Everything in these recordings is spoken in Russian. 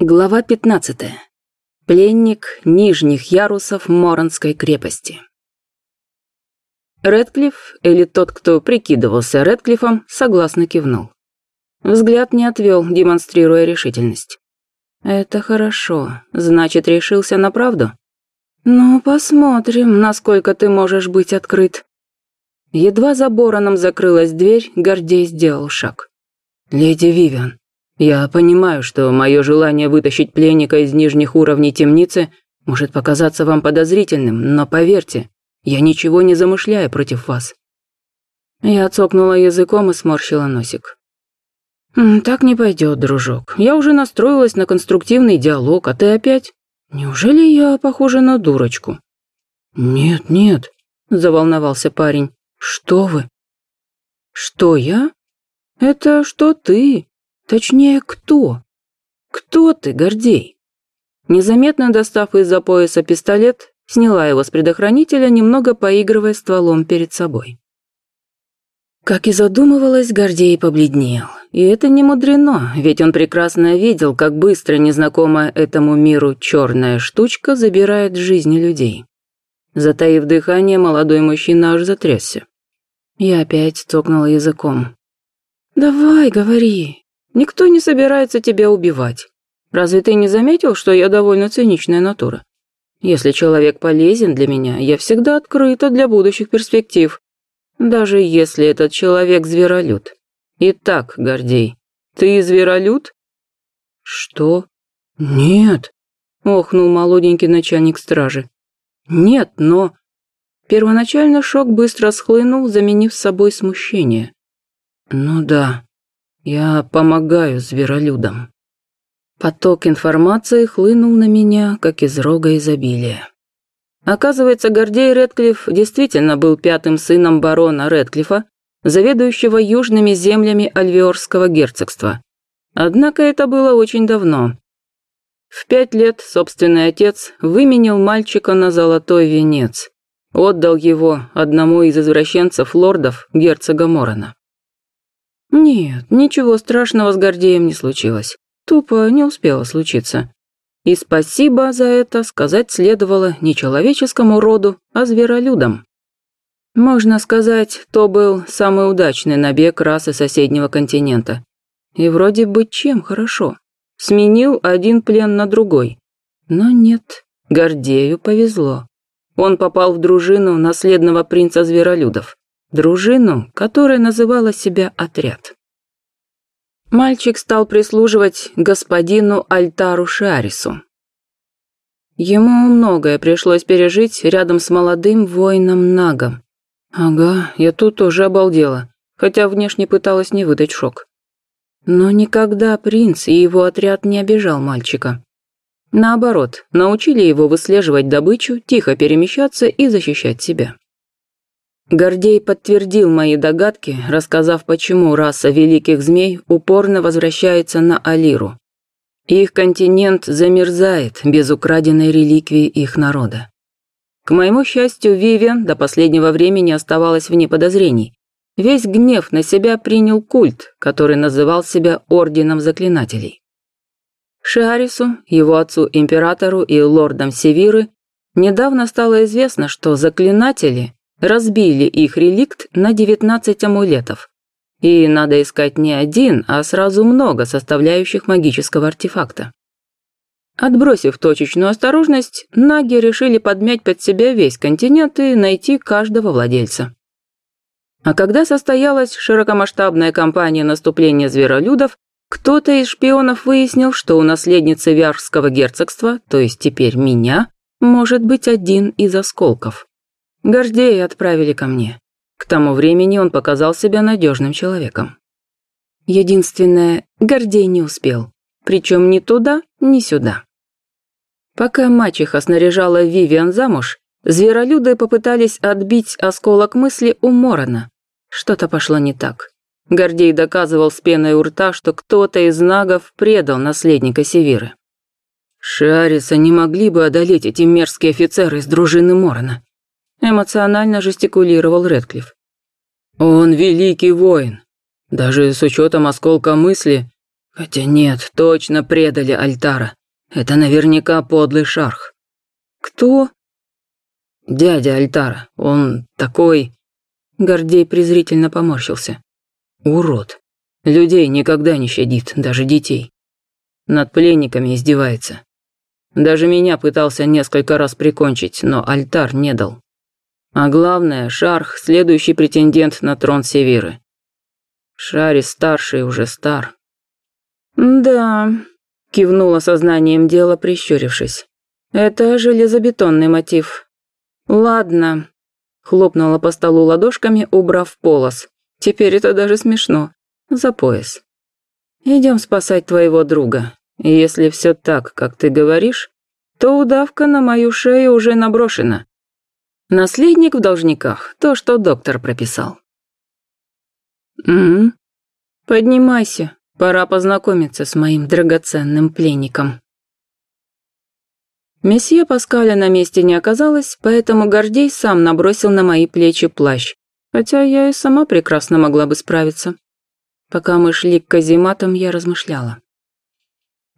Глава 15. Пленник нижних ярусов Моронской крепости. Редклифф, или тот, кто прикидывался Редклиффом, согласно кивнул. Взгляд не отвел, демонстрируя решительность. «Это хорошо. Значит, решился на правду?» «Ну, посмотрим, насколько ты можешь быть открыт». Едва за Бороном закрылась дверь, Гордей сделал шаг. «Леди Вивиан, я понимаю, что мое желание вытащить пленника из нижних уровней темницы может показаться вам подозрительным, но поверьте, я ничего не замышляю против вас». Я цокнула языком и сморщила носик. «Так не пойдет, дружок. Я уже настроилась на конструктивный диалог, а ты опять? Неужели я похожа на дурочку?» «Нет, нет», – заволновался парень. «Что вы?» «Что я? Это что ты? Точнее, кто? Кто ты, Гордей? Незаметно достав из-за пояса пистолет, сняла его с предохранителя, немного поигрывая стволом перед собой. Как и задумывалась, Гордей побледнел. И это не мудрено, ведь он прекрасно видел, как быстро незнакомая этому миру черная штучка забирает жизни людей. Затаив дыхание, молодой мужчина аж затрясся. Я опять цокнула языком. «Давай, говори, Никто не собирается тебя убивать. Разве ты не заметил, что я довольно циничная натура? Если человек полезен для меня, я всегда открыта для будущих перспектив. Даже если этот человек зверолюд. Итак, Гордей, ты зверолюд? Что? Нет, охнул молоденький начальник стражи. Нет, но... Первоначально шок быстро схлынул, заменив собой смущение. Ну да, я помогаю зверолюдам. Поток информации хлынул на меня, как из рога изобилия. Оказывается, Гордей Редклифф действительно был пятым сыном барона Редклиффа, заведующего южными землями Альвиорского герцогства. Однако это было очень давно. В пять лет собственный отец выменил мальчика на золотой венец. Отдал его одному из извращенцев лордов, герцога Морона. Нет, ничего страшного с Гордеем не случилось. Тупо не успело случиться. И спасибо за это сказать следовало не человеческому роду, а зверолюдам. Можно сказать, то был самый удачный набег расы соседнего континента. И вроде бы чем хорошо. Сменил один плен на другой. Но нет, Гордею повезло. Он попал в дружину наследного принца зверолюдов дружину, которая называла себя отряд. Мальчик стал прислуживать господину Альтару Шарису. Ему многое пришлось пережить рядом с молодым воином Нагом. Ага, я тут тоже обалдела, хотя внешне пыталась не выдать шок. Но никогда принц и его отряд не обижал мальчика. Наоборот, научили его выслеживать добычу, тихо перемещаться и защищать себя. Гордей подтвердил мои догадки, рассказав, почему раса великих змей упорно возвращается на Алиру. Их континент замерзает без украденной реликвии их народа. К моему счастью, Вивиан до последнего времени оставалась вне подозрений. Весь гнев на себя принял культ, который называл себя Орденом Заклинателей. Шиарису, его отцу-императору и лордам Севиры недавно стало известно, что заклинатели разбили их реликт на 19 амулетов. И надо искать не один, а сразу много составляющих магического артефакта. Отбросив точечную осторожность, наги решили подмять под себя весь континент и найти каждого владельца. А когда состоялась широкомасштабная кампания наступления зверолюдов, кто-то из шпионов выяснил, что у наследницы Вярского герцогства, то есть теперь меня, может быть один из осколков. Гордея отправили ко мне. К тому времени он показал себя надежным человеком. Единственное, Гордей не успел. Причем ни туда, ни сюда. Пока мачеха снаряжала Вивиан замуж, зверолюды попытались отбить осколок мысли у Морона. Что-то пошло не так. Гордей доказывал с пеной у рта, что кто-то из нагов предал наследника Севиры. Шариса не могли бы одолеть эти мерзкие офицеры из дружины Морона эмоционально жестикулировал Редклифф. «Он великий воин. Даже с учетом осколка мысли, Хотя нет, точно предали Альтара. Это наверняка подлый шарх. Кто? Дядя Альтара. Он такой... Гордей презрительно поморщился. Урод. Людей никогда не щадит, даже детей. Над пленниками издевается. Даже меня пытался несколько раз прикончить, но альтар не дал. А главное, Шарх – следующий претендент на трон Севиры. Шарис старший уже стар. «Да», – кивнула сознанием дела, прищурившись. «Это железобетонный мотив. Ладно», – хлопнула по столу ладошками, убрав полос. «Теперь это даже смешно. За пояс. Идем спасать твоего друга. Если все так, как ты говоришь, то удавка на мою шею уже наброшена. Наследник в должниках, то, что доктор прописал. Угу. Поднимайся, пора познакомиться с моим драгоценным пленником. Месье Паскаля на месте не оказалось, поэтому Гордей сам набросил на мои плечи плащ, хотя я и сама прекрасно могла бы справиться. Пока мы шли к казематам, я размышляла.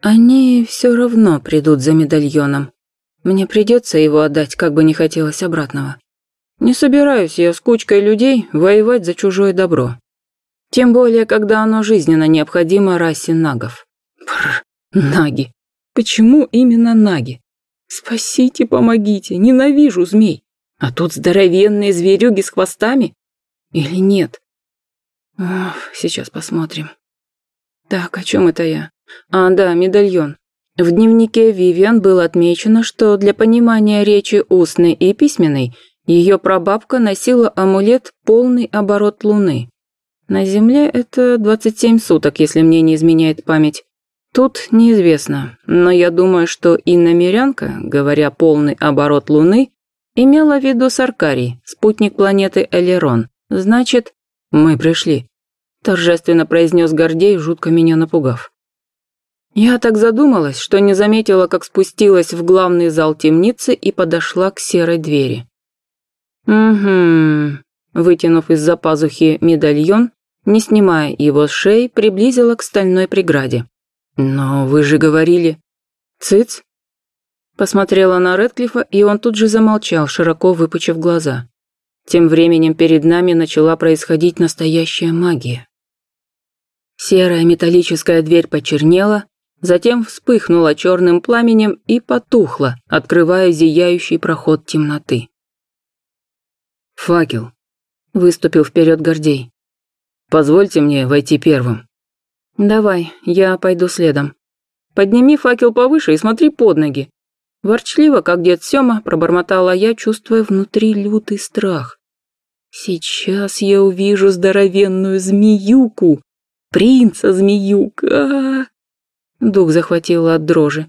Они все равно придут за медальоном. Мне придется его отдать, как бы не хотелось обратного. Не собираюсь я с кучкой людей воевать за чужое добро. Тем более, когда оно жизненно необходимо расе нагов. Бррр, наги. Почему именно наги? Спасите, помогите, ненавижу змей. А тут здоровенные зверюги с хвостами? Или нет? Ох, сейчас посмотрим. Так, о чем это я? А, да, медальон. В дневнике Вивиан было отмечено, что для понимания речи устной и письменной ее прабабка носила амулет «Полный оборот Луны». На Земле это 27 суток, если мне не изменяет память. Тут неизвестно, но я думаю, что и намерянка, говоря «полный оборот Луны», имела в виду Саркарий, спутник планеты Элерон. Значит, мы пришли. Торжественно произнес Гордей, жутко меня напугав. Я так задумалась, что не заметила, как спустилась в главный зал темницы и подошла к серой двери. «Угу», вытянув из-за пазухи медальон, не снимая его с шеи, приблизила к стальной преграде. «Но вы же говорили...» «Цыц?» Посмотрела на Редклифа, и он тут же замолчал, широко выпучив глаза. Тем временем перед нами начала происходить настоящая магия. Серая металлическая дверь почернела, затем вспыхнула черным пламенем и потухла, открывая зияющий проход темноты. «Факел», — выступил вперед Гордей. «Позвольте мне войти первым». «Давай, я пойду следом. Подними факел повыше и смотри под ноги». Ворчливо, как дед Сёма, пробормотала я, чувствуя внутри лютый страх. «Сейчас я увижу здоровенную змеюку, принца-змеюка!» Дух захватило от дрожи.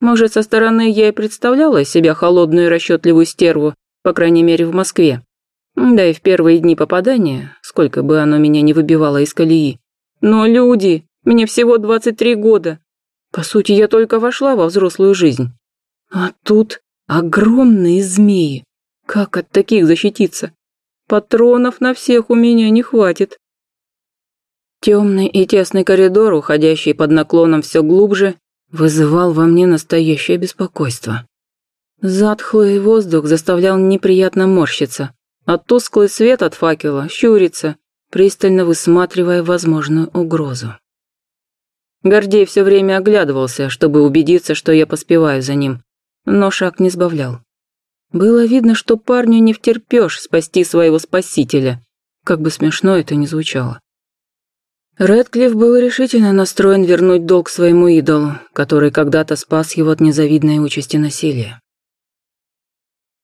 Может, со стороны я и представляла себя холодную и расчетливую стерву, по крайней мере, в Москве. Да и в первые дни попадания, сколько бы оно меня не выбивало из колеи. Но люди, мне всего 23 года. По сути, я только вошла во взрослую жизнь. А тут огромные змеи. Как от таких защититься? Патронов на всех у меня не хватит. Темный и тесный коридор, уходящий под наклоном все глубже, вызывал во мне настоящее беспокойство. Затхлый воздух заставлял неприятно морщиться, а тусклый свет от факела щуриться, пристально высматривая возможную угрозу. Гордей все время оглядывался, чтобы убедиться, что я поспеваю за ним, но шаг не сбавлял. Было видно, что парню не втерпешь спасти своего спасителя, как бы смешно это ни звучало. Рэдклифф был решительно настроен вернуть долг своему идолу, который когда-то спас его от незавидной участи насилия.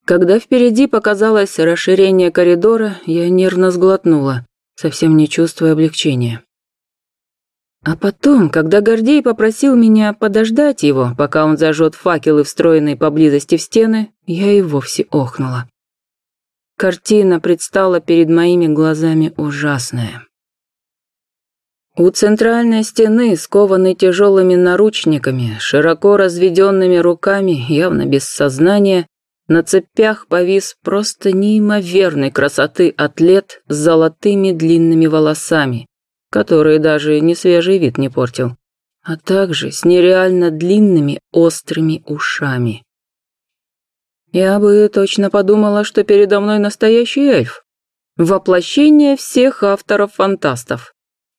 Когда впереди показалось расширение коридора, я нервно сглотнула, совсем не чувствуя облегчения. А потом, когда Гордей попросил меня подождать его, пока он зажжет факелы, встроенные поблизости в стены, я и вовсе охнула. Картина предстала перед моими глазами ужасная. У центральной стены, скованной тяжелыми наручниками, широко разведенными руками, явно без сознания, на цепях повис просто неимоверной красоты атлет с золотыми длинными волосами, которые даже не свежий вид не портил, а также с нереально длинными острыми ушами. Я бы точно подумала, что передо мной настоящий эльф. Воплощение всех авторов-фантастов.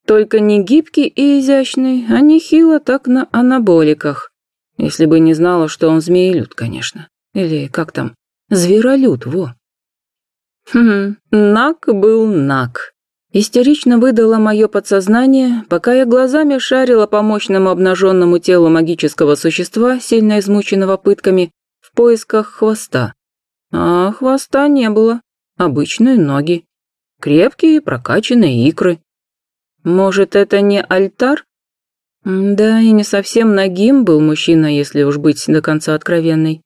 Только не гибкий и изящный, а нехило так на анаболиках. Если бы не знала, что он змеелюд, конечно. Или как там? Зверолюд, во. Хм, Нак был Нак. Истерично выдало мое подсознание, пока я глазами шарила по мощному обнаженному телу магического существа, сильно измученного пытками, в поисках хвоста. А хвоста не было. Обычные ноги. Крепкие, прокачанные икры. Может, это не альтар? Да, и не совсем нагим был мужчина, если уж быть до конца откровенной.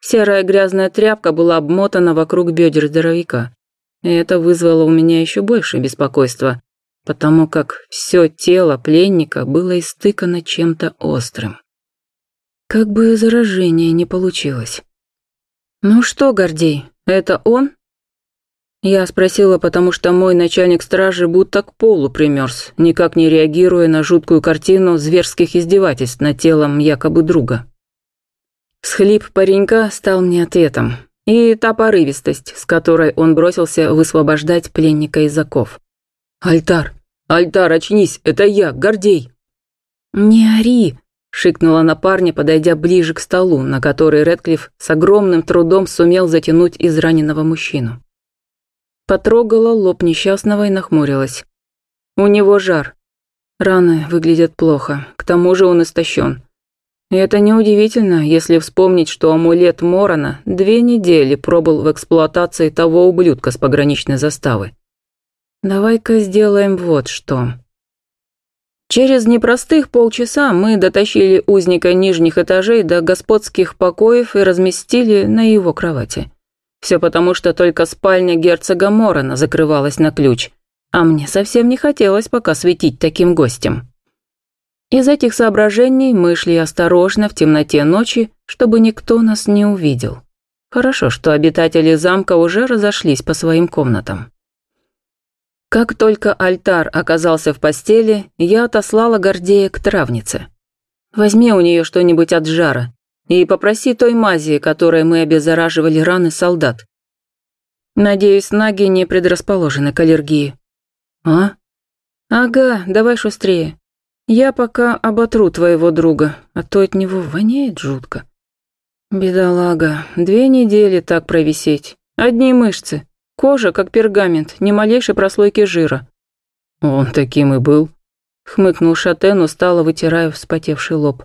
Серая грязная тряпка была обмотана вокруг бедер здоровяка. И это вызвало у меня еще больше беспокойства, потому как все тело пленника было истыкано чем-то острым. Как бы заражение не получилось. «Ну что, Гордей, это он?» Я спросила, потому что мой начальник стражи будто к полу примерз, никак не реагируя на жуткую картину зверских издевательств над телом якобы друга. Схлип паренька стал мне ответом. И та порывистость, с которой он бросился высвобождать пленника из оков. «Альтар! Альтар, очнись! Это я, Гордей!» «Не ори!» – шикнула на парня, подойдя ближе к столу, на который Редклифф с огромным трудом сумел затянуть израненного мужчину. Потрогала лоб несчастного и нахмурилась. У него жар. Раны выглядят плохо, к тому же он истощен. И это неудивительно, если вспомнить, что амулет Морона две недели пробыл в эксплуатации того ублюдка с пограничной заставы. Давай-ка сделаем вот что. Через непростых полчаса мы дотащили узника нижних этажей до господских покоев и разместили на его кровати. Все потому, что только спальня герцога Морона закрывалась на ключ, а мне совсем не хотелось пока светить таким гостем. Из этих соображений мы шли осторожно в темноте ночи, чтобы никто нас не увидел. Хорошо, что обитатели замка уже разошлись по своим комнатам. Как только альтар оказался в постели, я отослала Гордея к травнице. Возьми у нее что-нибудь от жара и попроси той мази, которой мы обеззараживали раны солдат. Надеюсь, наги не предрасположены к аллергии. А? Ага, давай шустрее. Я пока оботру твоего друга, а то от него воняет жутко. Бедолага, две недели так провисеть. Одни мышцы, кожа как пергамент, ни малейшей прослойки жира. Он таким и был. Хмыкнул Шатен, устало вытирая вспотевший лоб.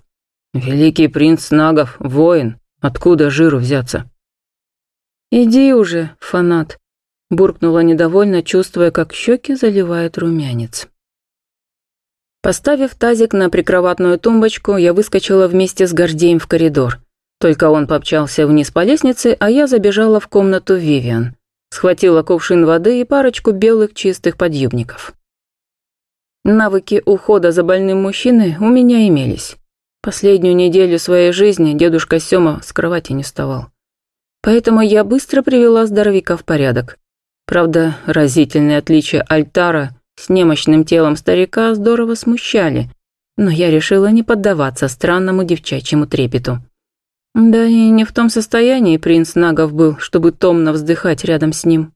Великий принц Нагов, воин, откуда жиру взяться? Иди уже, фанат, буркнула недовольно, чувствуя, как щеки заливает румянец. Поставив тазик на прикроватную тумбочку, я выскочила вместе с Гордеем в коридор. Только он попчался вниз по лестнице, а я забежала в комнату Вивиан. Схватила кувшин воды и парочку белых чистых подъюбников. Навыки ухода за больным мужчиной у меня имелись. Последнюю неделю своей жизни дедушка Сёма с кровати не вставал. Поэтому я быстро привела здоровяка в порядок. Правда, разительные отличия альтара с немощным телом старика здорово смущали, но я решила не поддаваться странному девчачьему трепету. Да и не в том состоянии принц Нагов был, чтобы томно вздыхать рядом с ним.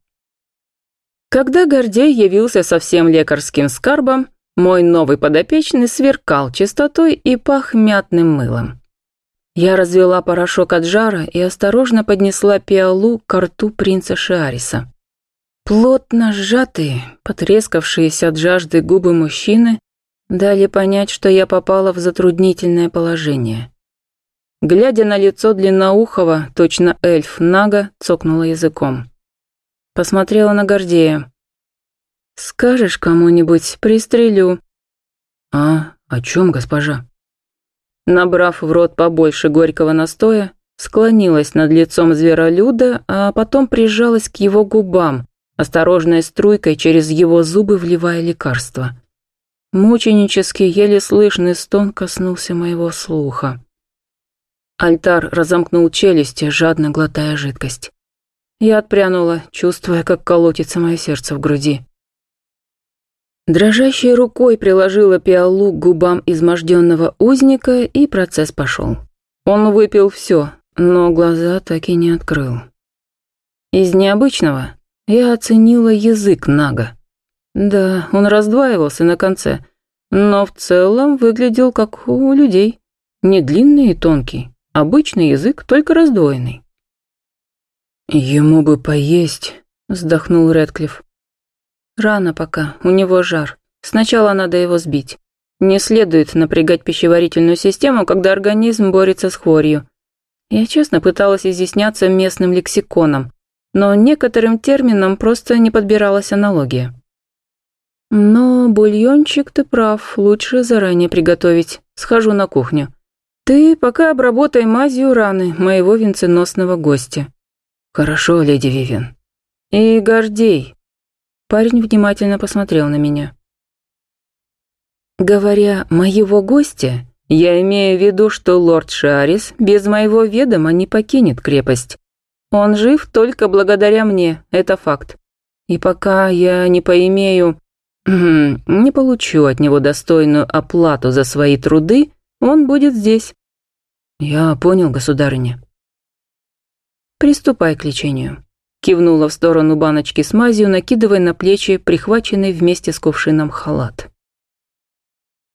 Когда Гордей явился со всем лекарским скарбом, мой новый подопечный сверкал чистотой и пах мятным мылом. Я развела порошок от жара и осторожно поднесла пиалу к рту принца Шиариса. Плотно сжатые, потрескавшиеся от жажды губы мужчины дали понять, что я попала в затруднительное положение. Глядя на лицо длинноухого, точно эльф Нага цокнула языком. Посмотрела на Гордея. «Скажешь кому-нибудь, пристрелю». «А, о чем, госпожа?» Набрав в рот побольше горького настоя, склонилась над лицом зверолюда, а потом прижалась к его губам, осторожной струйкой через его зубы вливая лекарство. Мученический, еле слышный стон коснулся моего слуха. Альтар разомкнул челюсти, жадно глотая жидкость. Я отпрянула, чувствуя, как колотится мое сердце в груди. Дрожащей рукой приложила пиалу к губам изможденного узника, и процесс пошел. Он выпил все, но глаза так и не открыл. Из необычного я оценила язык Нага. Да, он раздваивался на конце, но в целом выглядел как у людей. Не длинный и тонкий, обычный язык, только раздвоенный. «Ему бы поесть», — вздохнул Рэдклифф. «Рано пока, у него жар. Сначала надо его сбить. Не следует напрягать пищеварительную систему, когда организм борется с хворью. Я честно пыталась изъясняться местным лексиконом, но некоторым терминам просто не подбиралась аналогия. Но бульончик ты прав, лучше заранее приготовить. Схожу на кухню. Ты пока обработай мазью раны моего венценосного гостя. Хорошо, леди Вивен. И Гордей. Парень внимательно посмотрел на меня. Говоря «моего гостя», я имею в виду, что лорд Шарис без моего ведома не покинет крепость. Он жив только благодаря мне, это факт. И пока я не поимею... не получу от него достойную оплату за свои труды, он будет здесь. Я понял, государыня. Приступай к лечению. Кивнула в сторону баночки с мазью, накидывая на плечи прихваченный вместе с кувшином халат.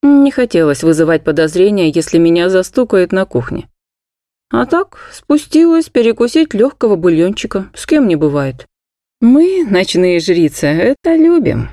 Не хотелось вызывать подозрения, если меня застукают на кухне. А так, спустилась перекусить легкого бульончика, с кем не бывает. Мы, ночные жрицы, это любим.